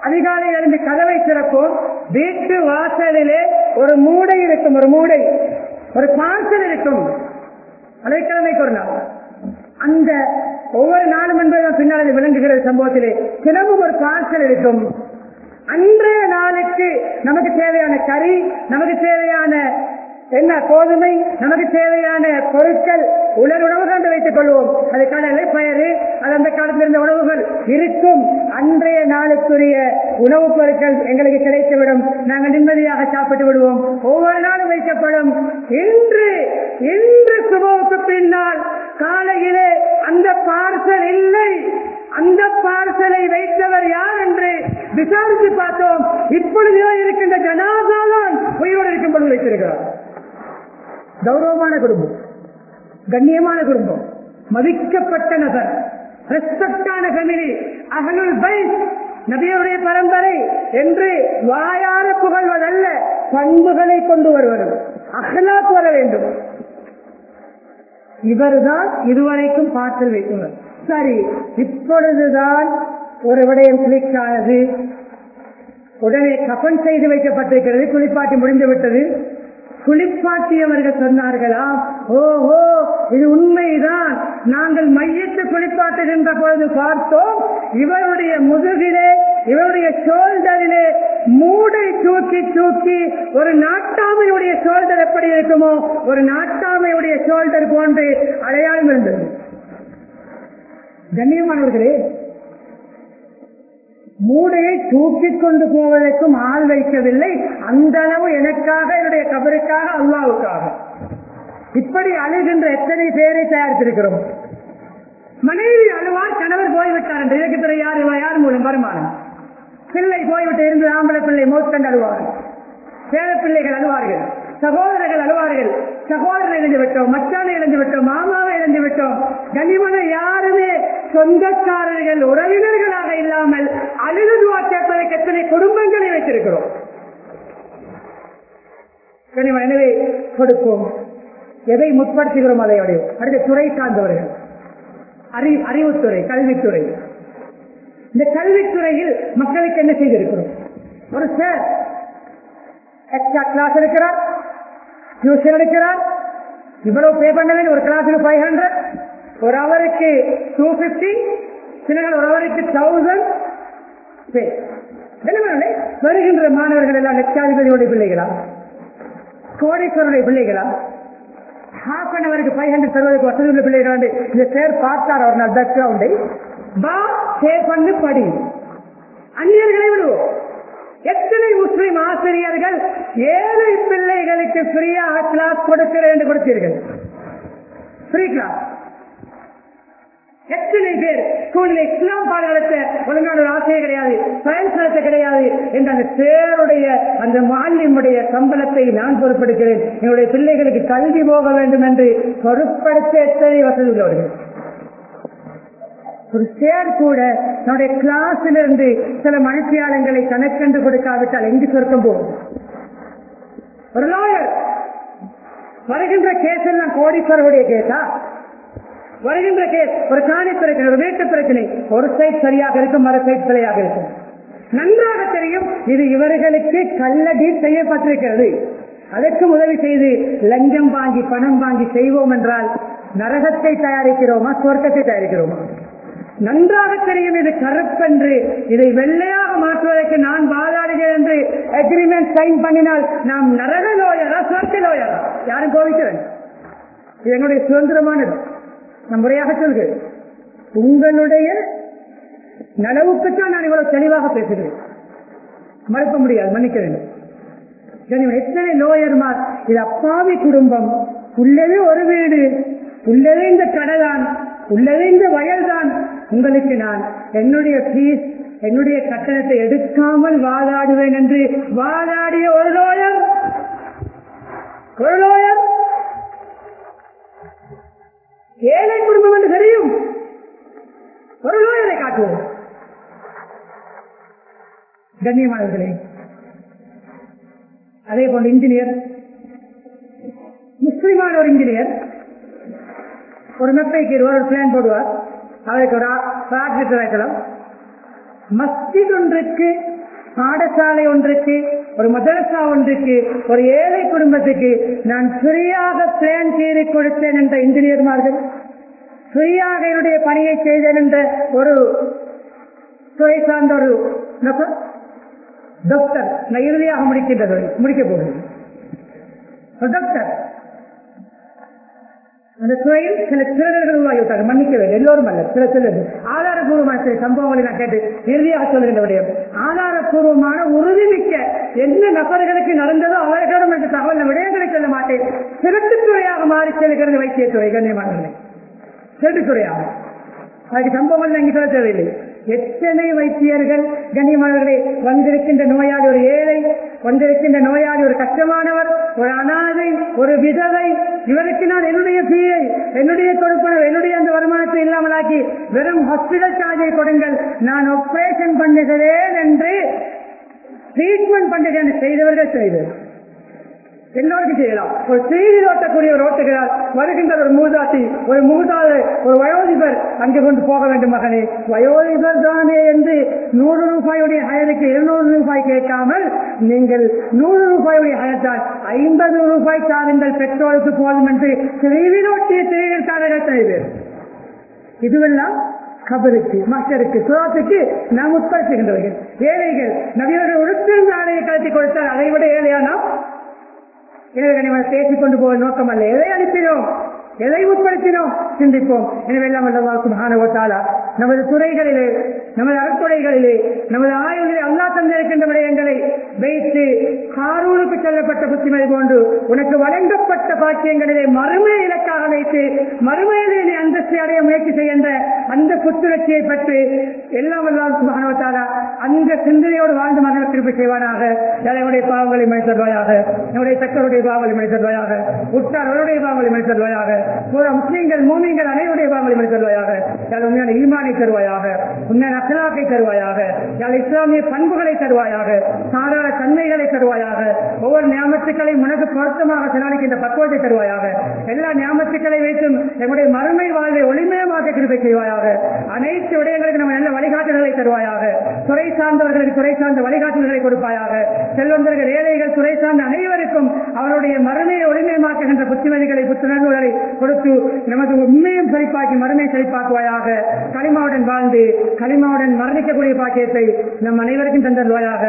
அதிகாலை எழும்பி கதவை சிறப்போ வீட்டு வாசலிலே ஒரு மூடை இருக்கும் ஒரு மூடை ஒரு பார்சல் இருக்கும். அலைக்கிழமை கொள்ளலாம் நாள் அந்த ஒவ்வொரு நாளும் என்பதும் பின்னால் விளங்குகிற சம்பவத்திலே தினமும் ஒரு பார்சல் இருக்கும். அன்றைய நாளுக்கு நமக்கு தேவையான கறி நமக்கு தேவையான என்ன கோதுமை நமக்கு தேவையான பொருட்கள் உலர் உணவுகள் என்று வைத்துக் கொள்வோம். அது கடலை பயறு அது அந்த காலத்தில் இருந்த உணவுகள் இருக்கும். அன்றைய நாளுக்குரிய உணவுப் பொருட்கள் எங்களுக்கு கிடைத்துவிடும். நாங்கள் நிம்மதியாக சாப்பிட்டு விடுவோம். ஒவ்வொரு நாளும் வைக்கப்படும். இன்று இன்று சுபவுக்கு பின்னால் காலையிலே அந்த பார்சல் இல்லை. அந்த பார்சலை வைத்தவர் யார் என்று விசாரித்து பார்த்தோம். இப்பொழுது இருக்கின்ற ஜனாதாதான் உயிரோடு இருக்கும் பொழுது வைத்திருக்கிறார். கௌரவமான குடும்பம் கண்ணியமான குடும்பம் மதிக்கப்பட்ட நபர் ரெஸ்பெக்டான ஃபேமிலி அகலுல் பை நபியுடைய பரம்பரை என்று வாயார புகழ்வதல்ல பண்புகளை கொண்டு வருவது அகலா வர வேண்டும். இவர்தான் இதுவரைக்கும் பார்த்து வைத்தவர். சரி இப்பொழுதுதான் ஒரு விடயம் கிளிக் ஆனது உடனே கபன் செய்து வைக்கப்பட்டிருக்கிறது குளிப்பாட்டி முடிந்து விட்டது குளிப்பாட்டியவர்கள் சொன்னார்களா? ஓஹோ இது உண்மைதான். நாங்கள் மையத்து குளிப்பாட்டுகின்ற பொழுது பார்த்தோம் இவருடைய முதுகிலே இவருடைய சோல்டரிலே மூடை தூக்கி தூக்கி ஒரு நாட்டாமையுடைய சோல்டர் எப்படி இருக்குமோ ஒரு நாட்டாமையுடைய சோல்டர் போன்று அடையாளம் இருந்தது. கண்ணியமானவர்களே மூடையை தூக்கிக் கொண்டு போவதற்கும் ஆள் வைக்கவில்லை. அந்த அளவு எனக்காக என்னுடைய கபருக்காக அல்லாவுக்காக. இப்படி அழுகின்ற எத்தனை பேரை தயாரித்திருக்கிறோம்? மனைவி அழுவார் கணவர் போய்விட்டார் என்று. இதற்கு பிறகு யார் யார் மூலம் வருமானம்? பிள்ளை போய்விட்டு இருந்து ஆம்பளை பிள்ளை மோஸ்கண்டு அழுவார்கள். பேர பிள்ளைகள் அழுவார்கள். சகோதரர்கள் அழுவார்கள். சகோதரர் இழந்து விட்டோம் மச்சானை இழந்து விட்டோம் மாமாவை இழந்து விட்டோம். கனிமனை யாருமே சொந்தக்காரர்கள் உறவினர்களாக இல்லாமல் அழுதுவா கேட்பதற்கு எத்தனை குடும்பங்களை வைத்திருக்கிறோம். கனிமன் எனவே கொடுப்போம். எதை முற்படுத்துகிறோம் அதை அடையும் அடுத்த துறை சார்ந்தவர்கள். அறிவு அறிவுத்துறை கல்வித்துறை. இந்த கல்வித்துறையில் மக்களுக்கு என்ன செய்திருக்கிறோம்? ஒரு சார் எக்ஸ்ட்ரா கிளாஸ் எடுக்கிறார் டியூஷன் எடுக்கிறார் இவ்வளவு பே பண்ண வேண்டும் ஒரு கிளாஸுக்கு ஃபைவ் ஹண்ட்ரட் ஒரு அவருக்கு டூ பிப்டி சிலர்கள் ஒரு அவருக்கு தௌசண்ட் பே வருகின்ற மாணவர்கள் எல்லாம் லட்சாதிபதியோட பிள்ளைகளா? கோடீஸ்வரனுடைய பிள்ளைகளா? ஹாஃப் அன் அவருக்கு ஃபைவ் ஹண்ட்ரட் தருவதற்கு வசதி உள்ள பிள்ளைகள் வந்து இந்த பேர் பார்த்தார் அவர் நாள் பேக்ரவுண்டை பா பே பண்ணு படி அந்நியர்களை விடுவோம் எத்தனை முஸ்லிம் ஆசிரியர்கள் ஏழை பிள்ளைகளுக்கு ஃப்ரீயாக கிளாஸ் கொடுக்கிறேன் என்று கொடுத்தீர்கள்? ஃப்ரீ கிளாஸ் எத்தனை பேர் ஸ்கூலில் இஸ்லாம் பாடம் நடத்த ஒழுங்கான ஒரு ஆசையே கிடையாது சயின்ஸ் நடத்த கிடையாது என்ற அந்த பேருடைய அந்த மாலினுடைய சம்பளத்தை நான் பொருட்படுத்துகிறேன். என்னுடைய பிள்ளைகளுக்கு கல்வி போக வேண்டும் என்று பொறுப்படுத்த எத்தனை வசதி உள்ளவர்கள்? ஒரு சேர் கூட நம்முடைய கிளாஸ்ல இருந்து சில மனசியாளங்களை கணக்கென்று கொடுக்காவிட்டால் எங்கு சொர்க்கம் போகும்? ஒரு லாயர் வருகின்ற கேஸ் எல்லாம் கோடீஸ்வரருடைய கேஸா வருகின்ற கேஸ் ஒரு காணி பிரச்சனை ஒரு வீட்டு பிரச்சனை ஒரு சைட் சரியாக இருக்கும் மறு சைட் சரியாக இருக்கும். நன்றாக தெரியும் இது இவர்களுக்கு கல்லடி செய்யப்பட்டிருக்கிறது. அதற்கு உதவி செய்து லஞ்சம் வாங்கி பணம் வாங்கி செய்வோம் என்றால் நரகத்தை தயாரிக்கிறோமா சொர்க்கத்தை தயாரிக்கிறோமா? நன்றாக தெரியும் இது கருப்பென்று. இதை வெள்ளையாக மாற்றுவதற்கு நான் வாதாடுகிறேன் என்று அக்ரிமெண்ட் சைன் பண்ணினால் நாம் நரக நோயரா சொர்க்க லோயரா? யாரும் கோவிக்க வேண்டும். இது என்னுடைய சுதந்திரமானது. நான் முறையாக சொல்கிறேன். உங்களுடைய நனவுக்குத்தான் நான் இவ்வளவு தெளிவாக பேசுகிறேன். மறுக்க முடியாது மன்னிக்க வேண்டும். எத்தனை லோயர்மார்? இது அப்பாவி குடும்பம். உள்ளது ஒரு வீடு உள்ளது இந்த கடைதான் உள்ளது இந்த வயல்தான். உங்களுக்கு நான் என்னுடைய பீஸ் என்னுடைய கட்டணத்தை எடுக்காமல் வாதாடுவேன் என்று வாதாடிய ஒரு லோயர் ஒரு லோயர் ஏழை குடும்பம் என்று தெரியும். ஒரு லோயரை காட்டுவோம். கண்ணியமானவர்களே அதே போல் இன்ஜினியர் முஸ்லிமான ஒரு இன்ஜினியர் ஒரு மெப்பைக்கு ஒரு பிளான் போடுவார். அவருக்கு ஒரு மஸ்ஜித் ஒன்றுக்கு பாடசாலை ஒன்றுக்கு ஒரு மதரசா ஒன்றுக்கு ஒரு ஏழை குடும்பத்துக்கு நான் ஃப்ரீயாக பிளான் செய்து கொடுத்தேன் என்ற இன்ஜினியர்மார்கள் ஃப்ரீயாக என்னுடைய பணியை செய்தேன் என்ற ஒரு துறை சார்ந்த ஒரு நபர் டாக்டர் நான் இறுதியாக முடிக்கின்றது முடிக்க போகிறேன். டாக்டர் அந்த துறையில் சில திருடர்கள் உருவாகிவிட்டார்கள் மன்னிக்க வேண்டும் எல்லோரும் அல்ல. சில சிலர் ஆதாரபூர்வமான சில சம்பவங்களை நான் கேட்டு இறுதியாக சொல்லுகின்ற விடயம். ஆதாரபூர்வமான உறுதிமிக்க எந்த நபர்களுக்கு நடந்ததோ அவர்களிடம் என்ற தகவல் விடயங்களை சொல்ல மாட்டேன். திருட்டுத்துறையாக மாறி செல்கிறது வைத்தியத்துறை கண்ணியமானவர்களை. திருட்டுத்துறையாக அதுக்கு சம்பவங்கள் நான் இங்கே சொல்ல தேவையில்லை. எத்தனை வைத்தியர்கள் கண்ணியமானவர்களே வந்திருக்கின்ற நோயாளி ஒரு ஏழை வந்திருக்கின்ற நோயாளி ஒரு கஷ்டமானவர் ஒரு அனாதை ஒரு விதவை இவருக்கு நான் என்னுடைய பீயை என்னுடைய கொடுப்பனவு என்னுடைய அந்த வருமானத்தை இல்லாமலாக்கி வெறும் ஹாஸ்பிட்டல் சார்ஜை கொடுங்கள். நான் ஆபரேஷன் பண்ணுகிறேன் என்று ட்ரீட்மெண்ட் பண்ணுகிறேன் செய்தவர்கள் செய்தது எல்லோருக்கும் செய்யலாம். ஒரு செய்தி ஓட்டக்கூடிய ஒரு ஓட்டுகிறார் வருகின்ற ஒரு மூதாட்டி ஒரு மூதாது ஒரு வயோதிபர் அங்கு கொண்டு போக வேண்டும் மகனே. வயோதிபர் தானே என்று நூறு ரூபாயுடைய ஹயருக்கு இருநூறு ரூபாய் கேட்காமல் நீங்கள் நூறு ரூபாயுடைய ஹயத்தால் ஐம்பது ரூபாய் தாருங்கள் பெற்றோருக்கு போதும் என்று செய்திலோட்டிய செய்தித்தாளர்கள் செய்தேன் இதுவெல்லாம் கபருக்கு மக்களுக்கு சுராத்துக்கு நாம் உட்படுத்துகின்றவர்கள். ஏழைகள் நவீன உடுத்திருந்த ஆடையை கலத்தி கொடுத்தால் அதை விட ஏழையா நாம்? எனவே நம்ம பேசிக் கொண்டு போக நோக்கம் அல்ல. எதை அளிக்கிறோம் எதை உட்படுத்தினோம்? சிந்திப்போம். எனவே எல்லாம் வல்லவாக்கும் மகானவத்தாலா நமது துறைகளிலே நமது அறத்துறைகளிலே நமது ஆய்வுகளிலே அல்லா தந்திருக்கின்ற விடயங்களை வைத்து காரூருக்கு செல்லப்பட்ட புத்திமதி கொண்டு உனக்கு வழங்கப்பட்ட பாக்கியங்களிலே மறுமை இலக்காக வைத்து மறுமையிலே அந்தஸ்தை அடைய முயற்சி செய்கின்ற அந்த புத்துணர்ச்சியை பற்றி எல்லாம் மகனவத்தாரா அந்த சிந்தனையோடு வாழ்ந்து மகன திருப்பி செய்வானாக. தலைவனுடைய பாவங்களை மனிதர்வாயாக நம்முடைய சக்கருடைய பாவங்களை மனிதர்வாயாக உற்றார்களுடைய பாவங்களை மனிதர்வாயாக முஸ்லீம்கள் மூமியங்கள் அனைவருடைய பாவங்களை மனிதர்வாயாக யார் உண்மையான ஈமானை தருவாயாக உண்மையான அக்கலாக்கை தருவாயாக யார் இஸ்லாமிய பண்புகளை தருவாயாக சாதாரண தன்மைகளை தருவாயாக ஒவ்வொரு ஞாபகத்துக்களையும் உனக்கு பொருத்தமாக செலவழிக்கின்ற பக்குவத்தை தருவாயாக எல்லா ஞாபகத்துக்களை வைத்தும் எங்களுடைய மறுமை வாழ்வை ஒளிமயமாக கிருப்பை செய்வாயாக அனைத்து விடயங்களுக்கு நம்ம நல்ல வழிகாட்டுதலை தருவாயாக துறை சார்ந்தவர்களுக்கு துறை சார்ந்த வழிகாட்டுதல்களை கொடுப்பாயாக செல்வந்தர்கள் ஏழைகள் துறை சார்ந்த அனைவருக்கும் அவருடைய மறுமையை ஒளிமயமாக்குகின்ற புத்திமதிகளை புத்துணர்வுகளை கொடுத்து நமது உண்மையும் செழிப்பாக்கி மறுமை செழிப்பாக்குவாயாக. களிமாவுடன் வாழ்ந்து களிமாவுடன் மரணிக்கக்கூடிய பாக்கியத்தை நம் அனைவருக்கும் தந்தருவாயாக